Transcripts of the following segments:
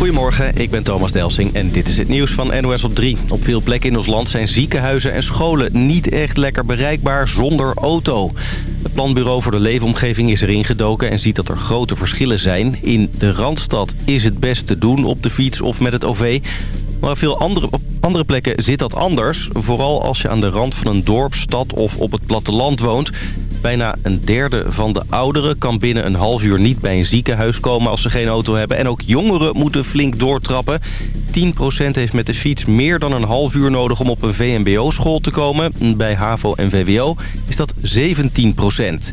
Goedemorgen, ik ben Thomas Delsing en dit is het nieuws van NOS op 3. Op veel plekken in ons land zijn ziekenhuizen en scholen niet echt lekker bereikbaar zonder auto. Het Planbureau voor de Leefomgeving is erin gedoken en ziet dat er grote verschillen zijn. In de Randstad is het best te doen op de fiets of met het OV. Maar op veel andere, op andere plekken zit dat anders. Vooral als je aan de rand van een dorp, stad of op het platteland woont. Bijna een derde van de ouderen kan binnen een half uur niet bij een ziekenhuis komen als ze geen auto hebben. En ook jongeren moeten flink doortrappen. 10% heeft met de fiets meer dan een half uur nodig om op een VMBO-school te komen. Bij HAVO en VWO is dat 17%.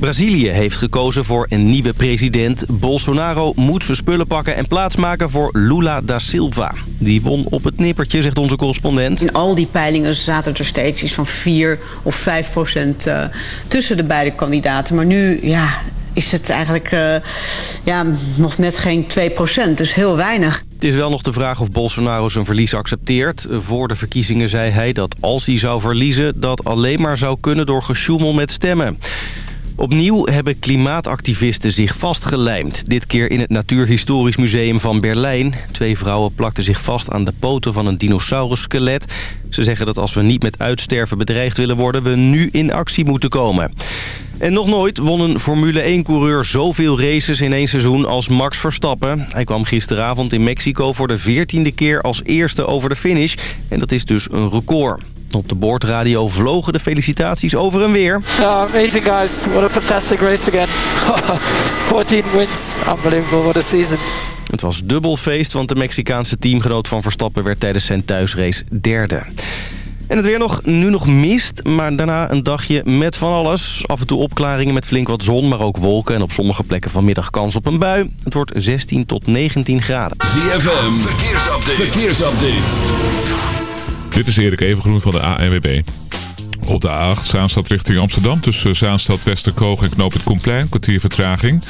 Brazilië heeft gekozen voor een nieuwe president. Bolsonaro moet zijn spullen pakken en plaatsmaken voor Lula da Silva. Die won op het nippertje, zegt onze correspondent. In al die peilingen zaten er steeds iets van 4 of 5 procent uh, tussen de beide kandidaten. Maar nu, ja, is het eigenlijk uh, ja, nog net geen 2 procent, dus heel weinig. Het is wel nog de vraag of Bolsonaro zijn verlies accepteert. Voor de verkiezingen zei hij dat als hij zou verliezen... dat alleen maar zou kunnen door gesjoemel met stemmen. Opnieuw hebben klimaatactivisten zich vastgelijmd. Dit keer in het Natuurhistorisch Museum van Berlijn. Twee vrouwen plakten zich vast aan de poten van een dinosaurusskelet. Ze zeggen dat als we niet met uitsterven bedreigd willen worden... we nu in actie moeten komen. En nog nooit won een Formule 1-coureur zoveel races in één seizoen als Max Verstappen. Hij kwam gisteravond in Mexico voor de veertiende keer als eerste over de finish. En dat is dus een record. Op de boordradio vlogen de felicitaties over en weer. Oh, amazing guys. What a fantastic race again. 14 wins. Unbelievable. What a season. Het was dubbel feest, want de Mexicaanse teamgenoot van Verstappen werd tijdens zijn thuisrace derde. En het weer nog, nu nog mist, maar daarna een dagje met van alles. Af en toe opklaringen met flink wat zon, maar ook wolken. En op sommige plekken vanmiddag kans op een bui. Het wordt 16 tot 19 graden. ZFM, verkeersupdate. verkeersupdate. Dit is Erik Evengroen van de ANWB. Op de A8 Zaanstad richting Amsterdam tussen Zaanstad Westerkoog en Knoop het Komplein, kwartier vertraging.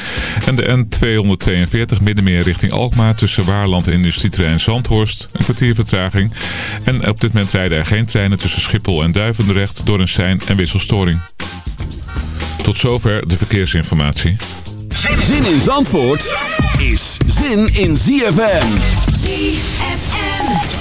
En de N242 Middenmeer richting Alkmaar tussen Waarland en Industrieterrein Zandhorst, een kwartier vertraging. En op dit moment rijden er geen treinen tussen Schiphol en Duivendrecht door een sein en wisselstoring. Tot zover de verkeersinformatie. Zin in Zandvoort is zin in ZFM. ZFM.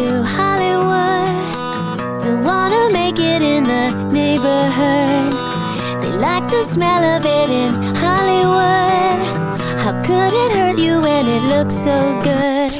to Hollywood. They wanna make it in the neighborhood. They like the smell of it in Hollywood. How could it hurt you when it looks so good?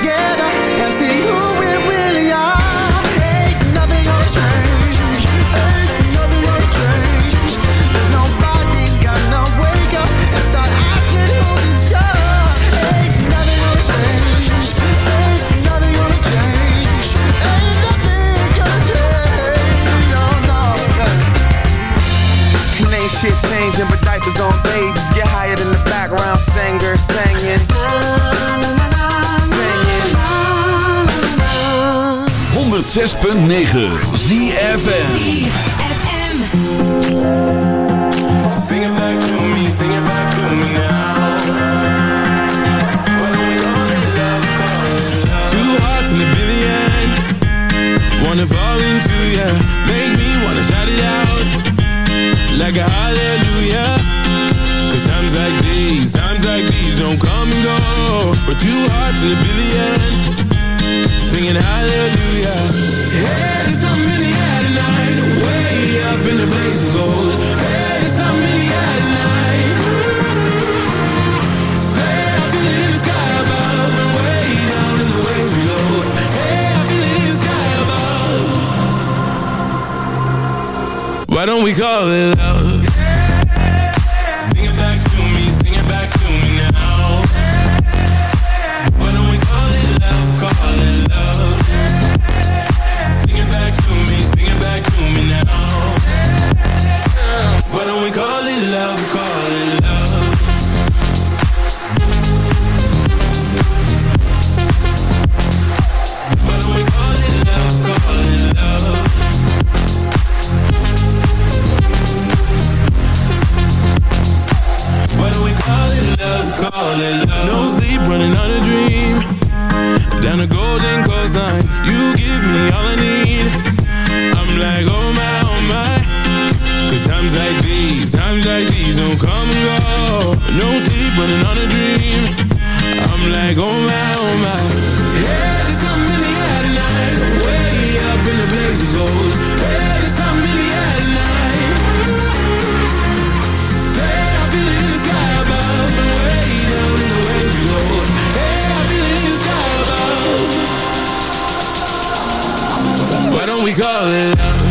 Shit changing, but diapers on babies. Get higher in the background singer singing. Singing. 106.9 ZFM. ZFM. we call it fall in love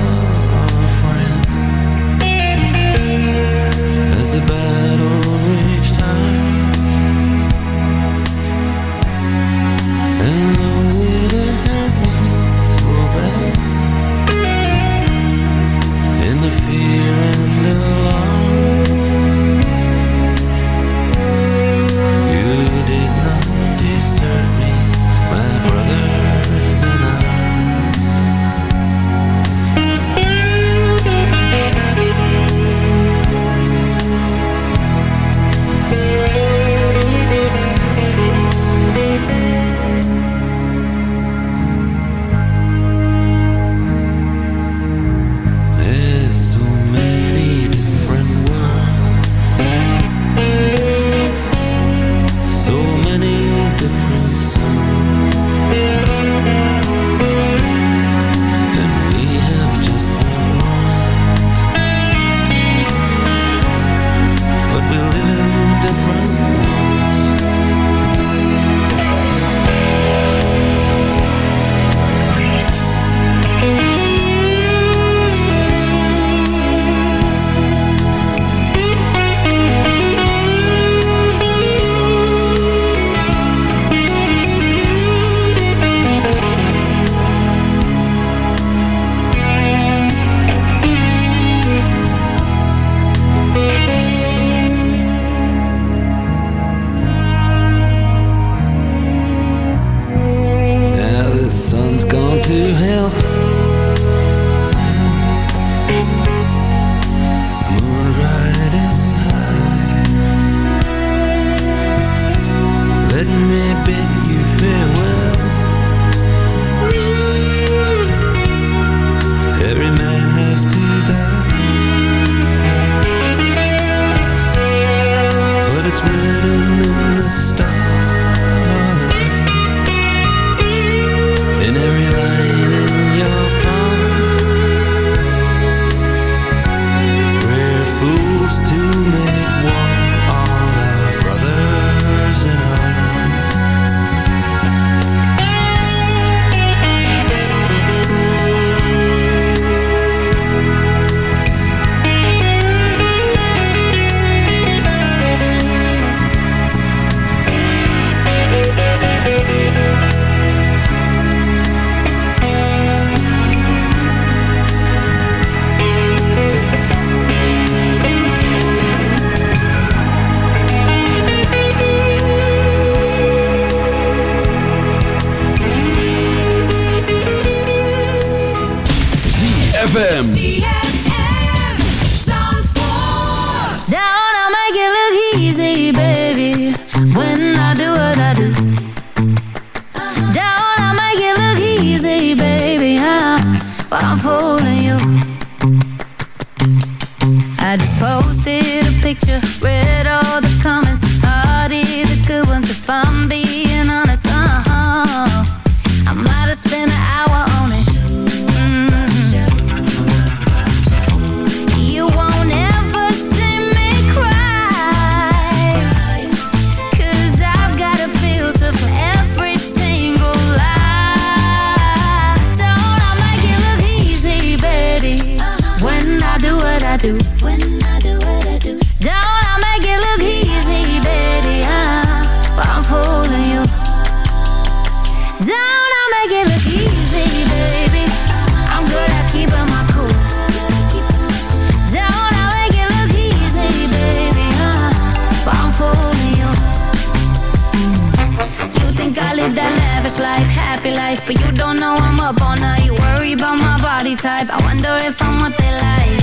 But you don't know I'm up all night. Worry about my body type. I wonder if I'm what they like.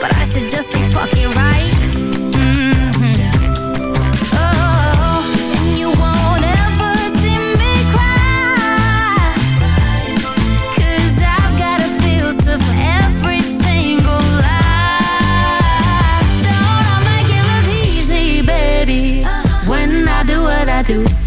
But I should just say fuck it right? Mm-hmm. Oh, you won't ever see me I've got a filter for every single lie. Don't I make it look easy, baby? Uh-huh. When I do what I do.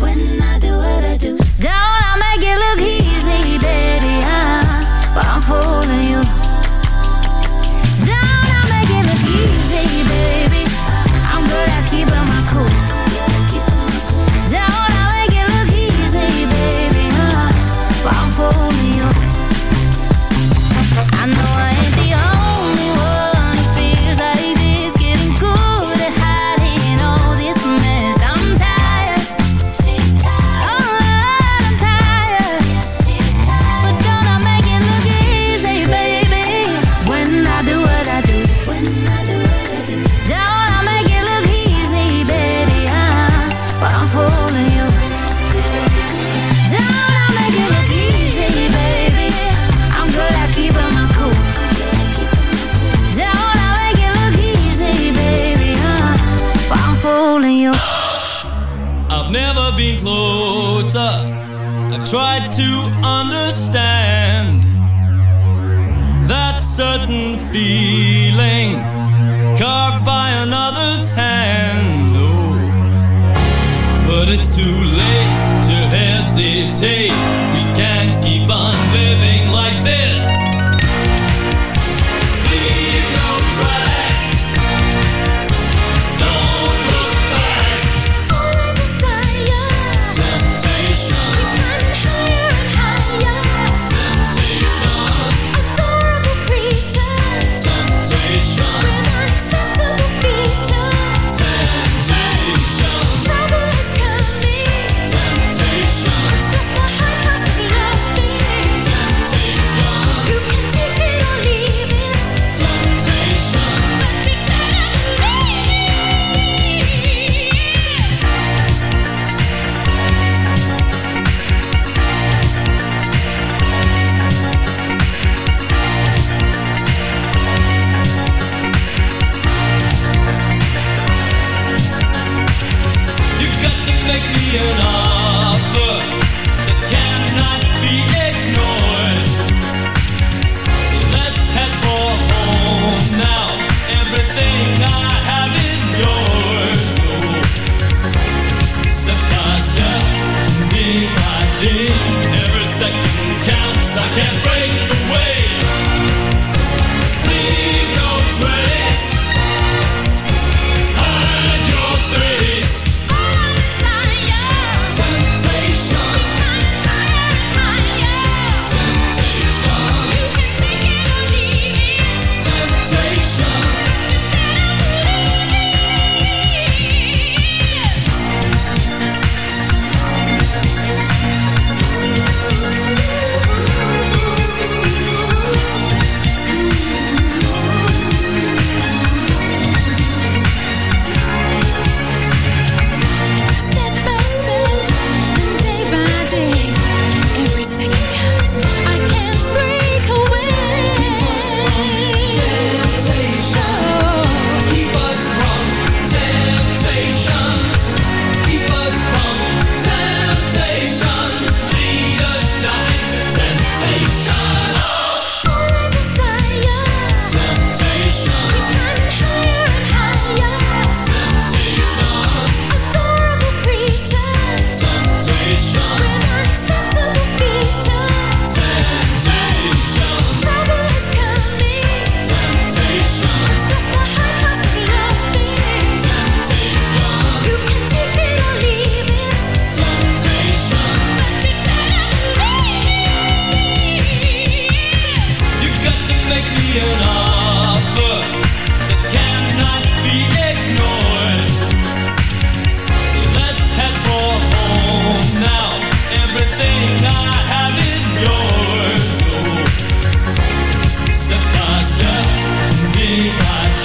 feet.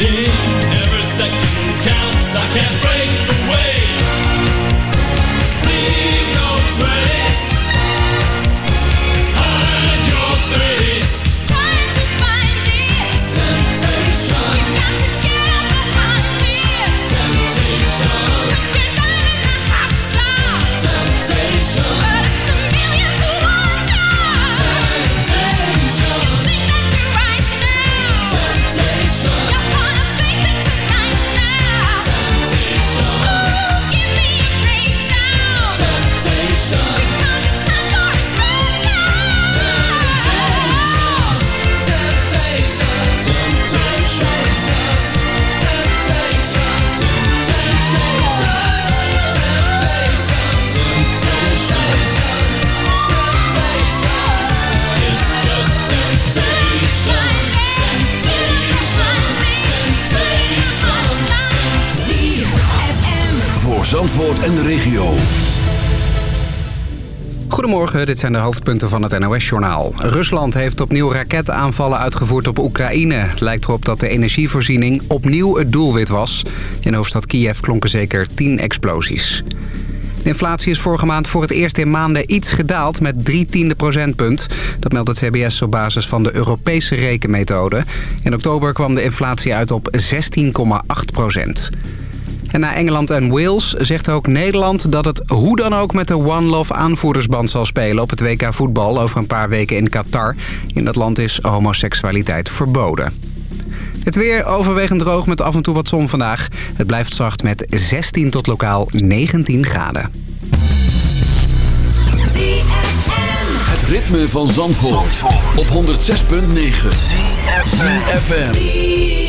Every second counts. I can't. Dit zijn de hoofdpunten van het NOS-journaal. Rusland heeft opnieuw raketaanvallen uitgevoerd op Oekraïne. Het lijkt erop dat de energievoorziening opnieuw het doelwit was. In hoofdstad Kiev klonken zeker 10 explosies. De inflatie is vorige maand voor het eerst in maanden iets gedaald met drie tiende procentpunt. Dat meldt het CBS op basis van de Europese rekenmethode. In oktober kwam de inflatie uit op 16,8 procent. En na Engeland en Wales zegt ook Nederland dat het hoe dan ook met de One Love aanvoerdersband zal spelen op het WK voetbal over een paar weken in Qatar. In dat land is homoseksualiteit verboden. Het weer overwegend droog met af en toe wat zon vandaag. Het blijft zacht met 16 tot lokaal 19 graden. Het ritme van Zandvoort, op 106.9. ZFM.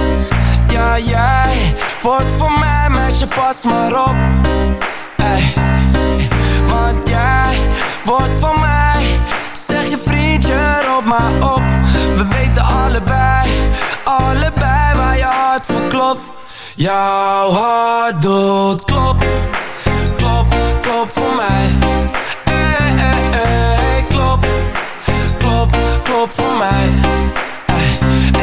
Ja jij wordt van mij Meisje pas maar op. Ey. Want jij wordt van mij Zeg je vriendje roep maar op. We weten allebei Allebei waar je hart voor klopt. Jouw hart doet klop Klop, klop voor mij. Eh, eh, klop Klop, klop voor mij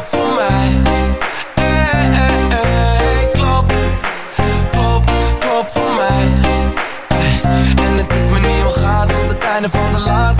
klop voor mij. Klop, klop, klop voor mij. Eh, En het is me niet ontgaan tot het einde van de laatste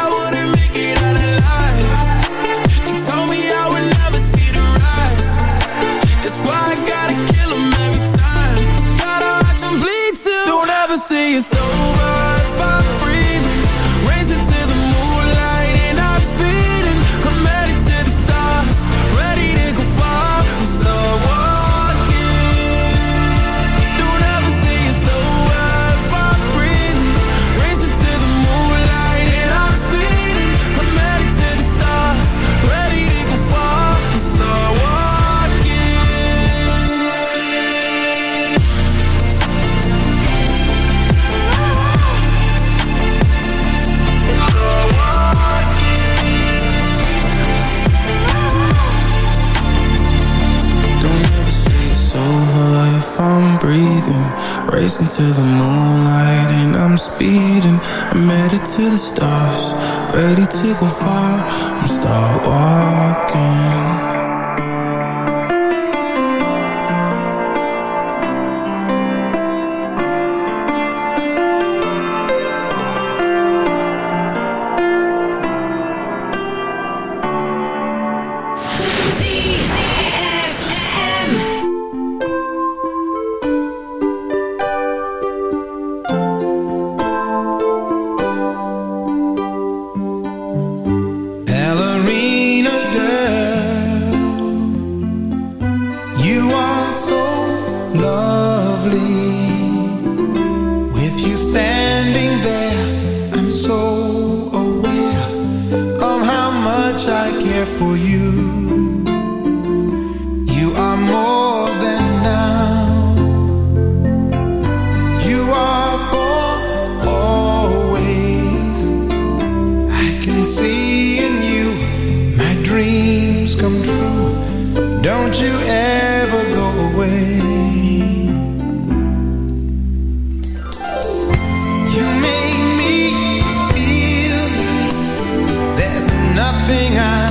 nothing I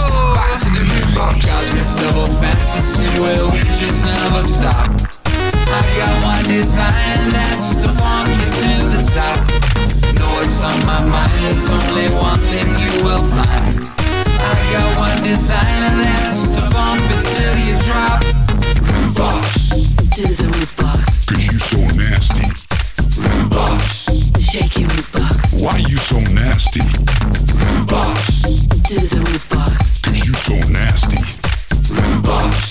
Fantasy where we just never stop. I got one design and that's to funk you to the top. Know what's on my mind, there's only one thing you will find. I got one design and that's to bump it till you drop. Rudebox. To the Rudebox, Cause you so nasty. Rudebox. shake your Rudebox. Why you so nasty? Rudebox. To the Rudebox, Cause you so nasty. Rudebox.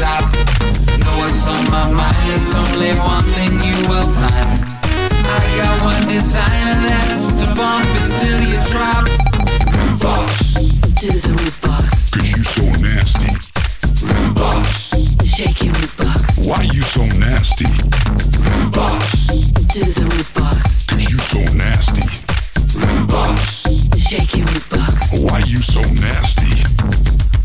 top. Know what's on my mind, there's only one thing you will find. I got one design and that's to bump it till you drop. Rudebox, To the Rudebox, Cause you so nasty. Rudebox, shake your root box. Why you so nasty? Rudebox, To the Rudebox, Cause you so nasty. Rudebox. shake your Rudebox. Why you so nasty?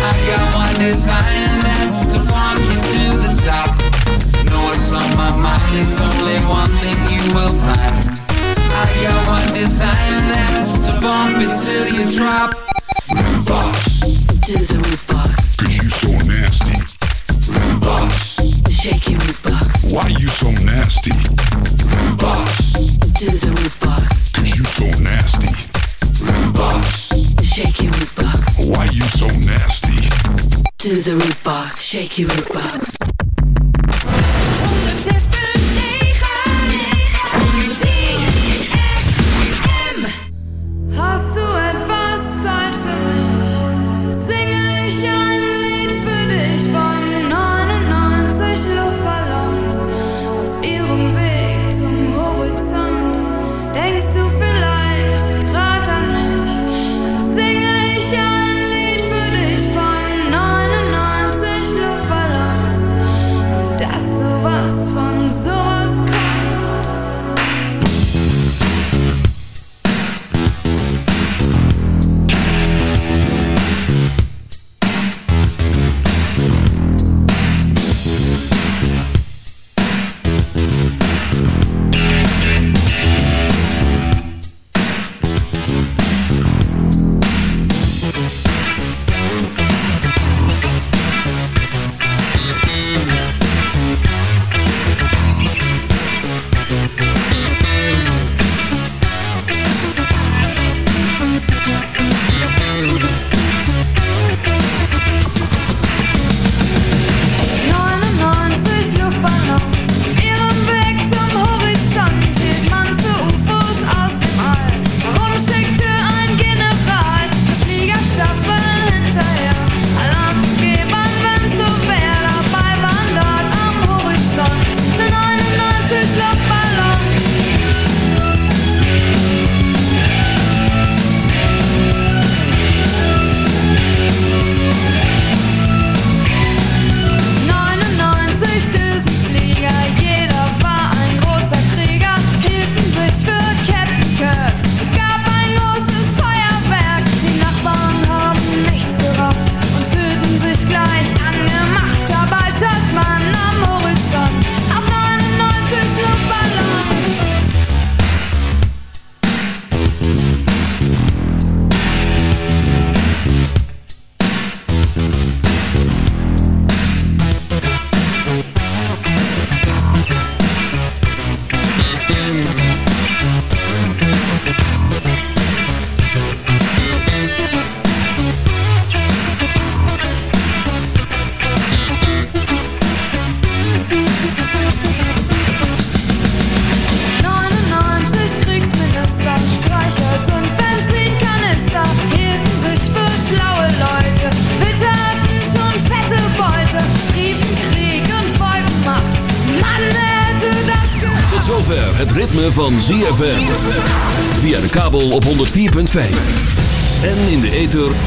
I got one design and that's to funk you to the top. Know what's on my mind, there's only one thing you will find. I got one design and that's to bump it till you drop. Rudebox, To the Rudebox, Cause you so nasty. Rudebox, shake your Rudebox. Why you so nasty? Rudebox, To the Rudebox, Cause you so nasty. Rudebox, shake your root box. Why you so nasty? To the Rudebox, shake your Rudebox.